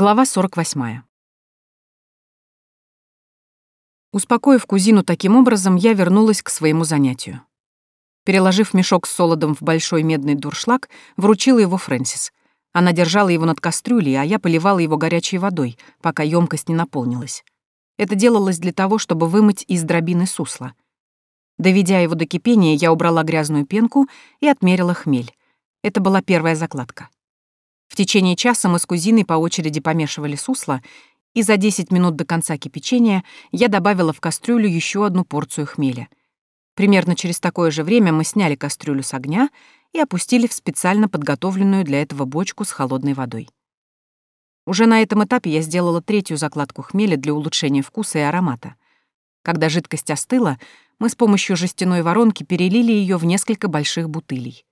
Глава 48. Успокоив кузину таким образом, я вернулась к своему занятию. Переложив мешок с солодом в большой медный дуршлаг, вручила его Фрэнсис. Она держала его над кастрюлей, а я поливала его горячей водой, пока емкость не наполнилась. Это делалось для того, чтобы вымыть из дробины сусла. Доведя его до кипения, я убрала грязную пенку и отмерила хмель. Это была первая закладка. В течение часа мы с кузиной по очереди помешивали сусло, и за 10 минут до конца кипячения я добавила в кастрюлю еще одну порцию хмеля. Примерно через такое же время мы сняли кастрюлю с огня и опустили в специально подготовленную для этого бочку с холодной водой. Уже на этом этапе я сделала третью закладку хмеля для улучшения вкуса и аромата. Когда жидкость остыла, мы с помощью жестяной воронки перелили ее в несколько больших бутылей.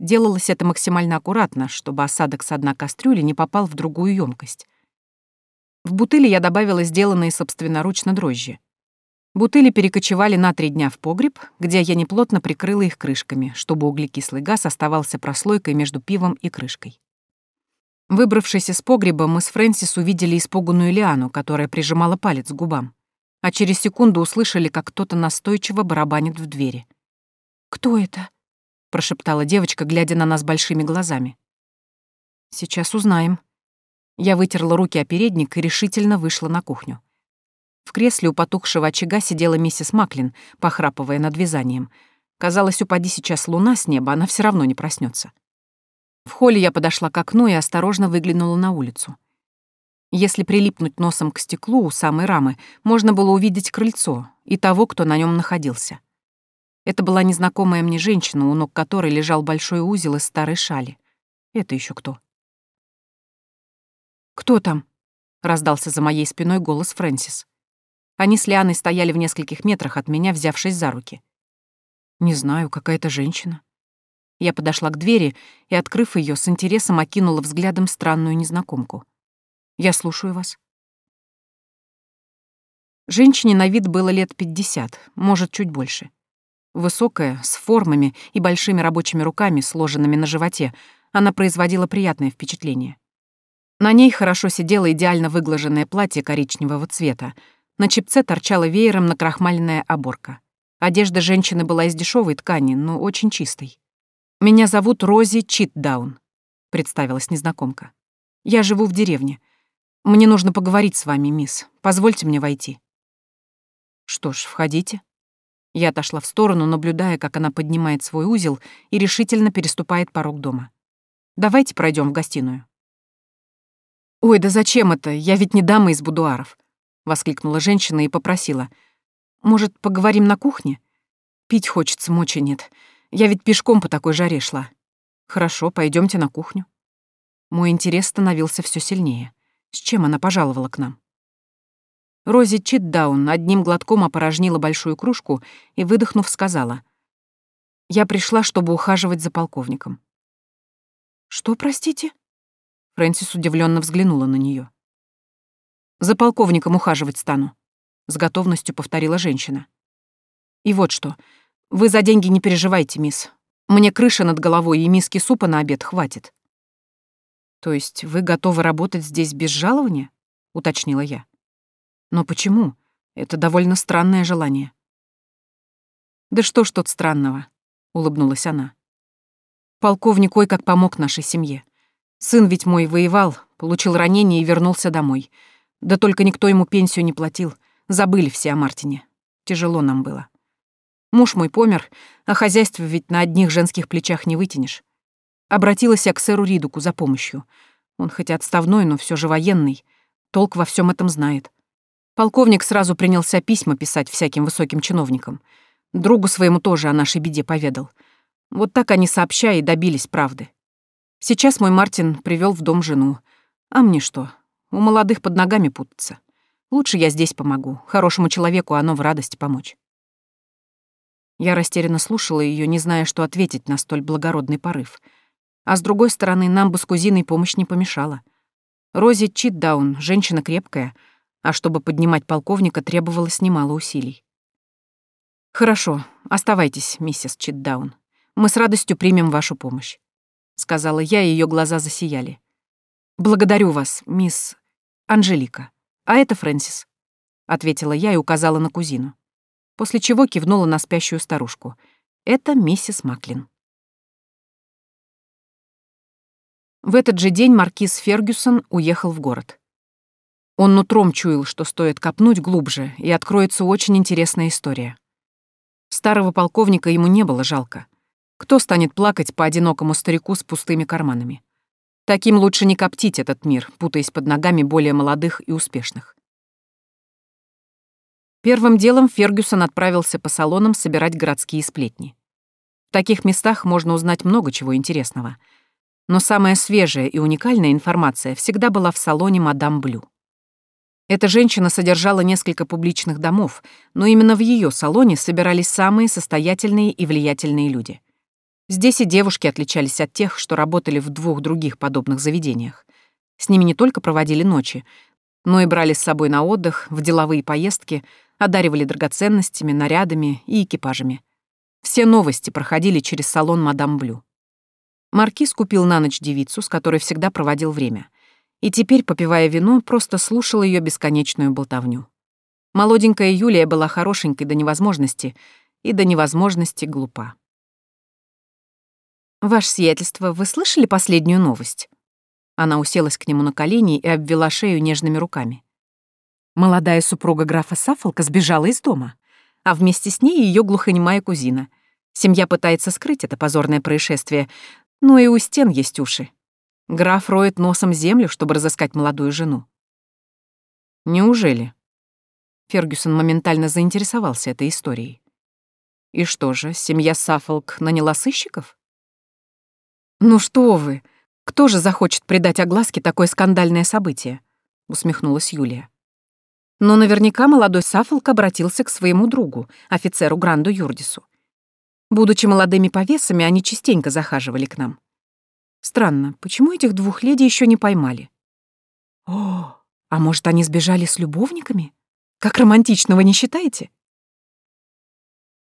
Делалось это максимально аккуратно, чтобы осадок с одной кастрюли не попал в другую емкость. В бутыли я добавила сделанные собственноручно дрожжи. Бутыли перекочевали на три дня в погреб, где я неплотно прикрыла их крышками, чтобы углекислый газ оставался прослойкой между пивом и крышкой. Выбравшись из погреба, мы с Фрэнсис увидели испуганную Лиану, которая прижимала палец к губам, а через секунду услышали, как кто-то настойчиво барабанит в двери. «Кто это?» Прошептала девочка, глядя на нас большими глазами. Сейчас узнаем. Я вытерла руки о передник и решительно вышла на кухню. В кресле у потухшего очага сидела миссис Маклин, похрапывая над вязанием. Казалось, упади сейчас луна с неба, она все равно не проснется. В холле я подошла к окну и осторожно выглянула на улицу. Если прилипнуть носом к стеклу у самой рамы, можно было увидеть крыльцо и того, кто на нем находился. Это была незнакомая мне женщина, у ног которой лежал большой узел из старой шали. Это еще кто? «Кто там?» — раздался за моей спиной голос Фрэнсис. Они с Лианой стояли в нескольких метрах от меня, взявшись за руки. «Не знаю, какая-то женщина». Я подошла к двери и, открыв ее, с интересом окинула взглядом странную незнакомку. «Я слушаю вас». Женщине на вид было лет пятьдесят, может, чуть больше. Высокая, с формами и большими рабочими руками, сложенными на животе, она производила приятное впечатление. На ней хорошо сидело идеально выглаженное платье коричневого цвета. На чепце торчала веером накрахмаленная оборка. Одежда женщины была из дешевой ткани, но очень чистой. «Меня зовут Рози Читдаун», — представилась незнакомка. «Я живу в деревне. Мне нужно поговорить с вами, мисс. Позвольте мне войти». «Что ж, входите», я отошла в сторону, наблюдая, как она поднимает свой узел и решительно переступает порог дома. «Давайте пройдем в гостиную». «Ой, да зачем это? Я ведь не дама из будуаров», — воскликнула женщина и попросила. «Может, поговорим на кухне? Пить хочется, мочи нет. Я ведь пешком по такой жаре шла. Хорошо, пойдемте на кухню». Мой интерес становился все сильнее. С чем она пожаловала к нам? Рози Читдаун одним глотком опорожнила большую кружку и, выдохнув, сказала. «Я пришла, чтобы ухаживать за полковником». «Что, простите?» Фрэнсис удивленно взглянула на нее. «За полковником ухаживать стану», — с готовностью повторила женщина. «И вот что. Вы за деньги не переживайте, мисс. Мне крыша над головой и миски супа на обед хватит». «То есть вы готовы работать здесь без жалования?» — уточнила я. Но почему? Это довольно странное желание. «Да что ж тут странного?» — улыбнулась она. «Полковник ой как помог нашей семье. Сын ведь мой воевал, получил ранение и вернулся домой. Да только никто ему пенсию не платил. Забыли все о Мартине. Тяжело нам было. Муж мой помер, а хозяйство ведь на одних женских плечах не вытянешь. Обратилась я к сэру Ридуку за помощью. Он хоть отставной, но все же военный. Толк во всем этом знает. Полковник сразу принялся письма писать всяким высоким чиновникам. Другу своему тоже о нашей беде поведал. Вот так они сообща и добились правды. Сейчас мой Мартин привел в дом жену. А мне что? У молодых под ногами путаться. Лучше я здесь помогу. Хорошему человеку оно в радости помочь. Я растерянно слушала ее, не зная, что ответить на столь благородный порыв. А с другой стороны, нам бы с кузиной помощь не помешала. Рози Читдаун, женщина крепкая — а чтобы поднимать полковника, требовалось немало усилий. «Хорошо, оставайтесь, миссис Читдаун. Мы с радостью примем вашу помощь», — сказала я, и её глаза засияли. «Благодарю вас, мисс...» Анжелика. А это Фрэнсис», — ответила я и указала на кузину. После чего кивнула на спящую старушку. «Это миссис Маклин». В этот же день маркиз Фергюсон уехал в город. Он нутром чуял, что стоит копнуть глубже, и откроется очень интересная история. Старого полковника ему не было жалко. Кто станет плакать по одинокому старику с пустыми карманами? Таким лучше не коптить этот мир, путаясь под ногами более молодых и успешных. Первым делом Фергюсон отправился по салонам собирать городские сплетни. В таких местах можно узнать много чего интересного — но самая свежая и уникальная информация всегда была в салоне «Мадам Блю». Эта женщина содержала несколько публичных домов, но именно в ее салоне собирались самые состоятельные и влиятельные люди. Здесь и девушки отличались от тех, что работали в двух других подобных заведениях. С ними не только проводили ночи, но и брали с собой на отдых, в деловые поездки, одаривали драгоценностями, нарядами и экипажами. Все новости проходили через салон «Мадам Блю». Маркиз купил на ночь девицу, с которой всегда проводил время. И теперь, попивая вино, просто слушал ее бесконечную болтовню. Молоденькая Юлия была хорошенькой до невозможности и до невозможности глупа. «Ваше сиятельство, вы слышали последнюю новость?» Она уселась к нему на колени и обвела шею нежными руками. Молодая супруга графа Саффолка сбежала из дома, а вместе с ней ее глухонемая кузина. Семья пытается скрыть это позорное происшествие, ну и у стен есть уши. Граф роет носом землю, чтобы разыскать молодую жену. Неужели? Фергюсон моментально заинтересовался этой историей. И что же, семья Саффолк наняла сыщиков? Ну что вы, кто же захочет придать огласке такое скандальное событие? Усмехнулась Юлия. Но наверняка молодой Саффолк обратился к своему другу, офицеру Гранду Юрдису. Будучи молодыми повесами, они частенько захаживали к нам. Странно, почему этих двух леди еще не поймали? О, а может, они сбежали с любовниками? Как романтичного не считаете?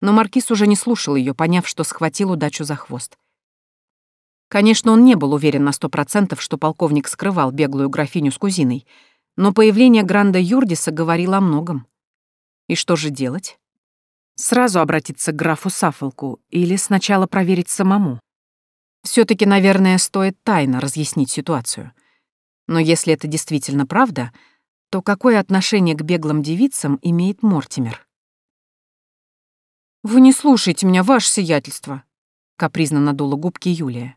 Но Маркиз уже не слушал ее, поняв, что схватил удачу за хвост. Конечно, он не был уверен на сто процентов, что полковник скрывал беглую графиню с кузиной, но появление Гранда Юрдиса говорило о многом. И что же делать? Сразу обратиться к графу Сафолку или сначала проверить самому? Все таки наверное, стоит тайно разъяснить ситуацию. Но если это действительно правда, то какое отношение к беглым девицам имеет Мортимер? «Вы не слушайте меня, ваше сиятельство», — капризно надула губки Юлия.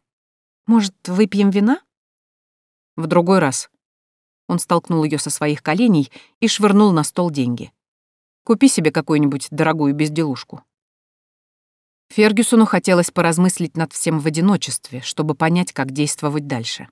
«Может, выпьем вина?» «В другой раз». Он столкнул ее со своих коленей и швырнул на стол деньги. Купи себе какую-нибудь дорогую безделушку». Фергюсону хотелось поразмыслить над всем в одиночестве, чтобы понять, как действовать дальше.